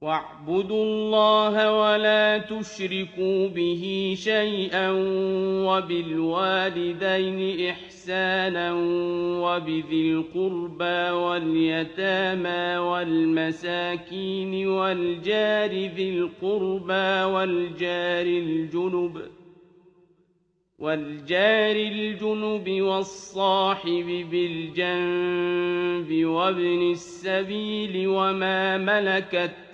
واعبدوا الله ولا تشركوا به شيئا وبالوالدين إحسانا وبذي القربى واليتامى والمساكين والجار ذي القربى والجار الجنب والجار الجنب والصاحب بالجنب وابن السبيل وما ملكت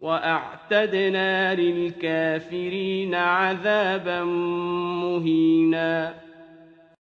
وأعتدنا للكافرين عذابا مهينا.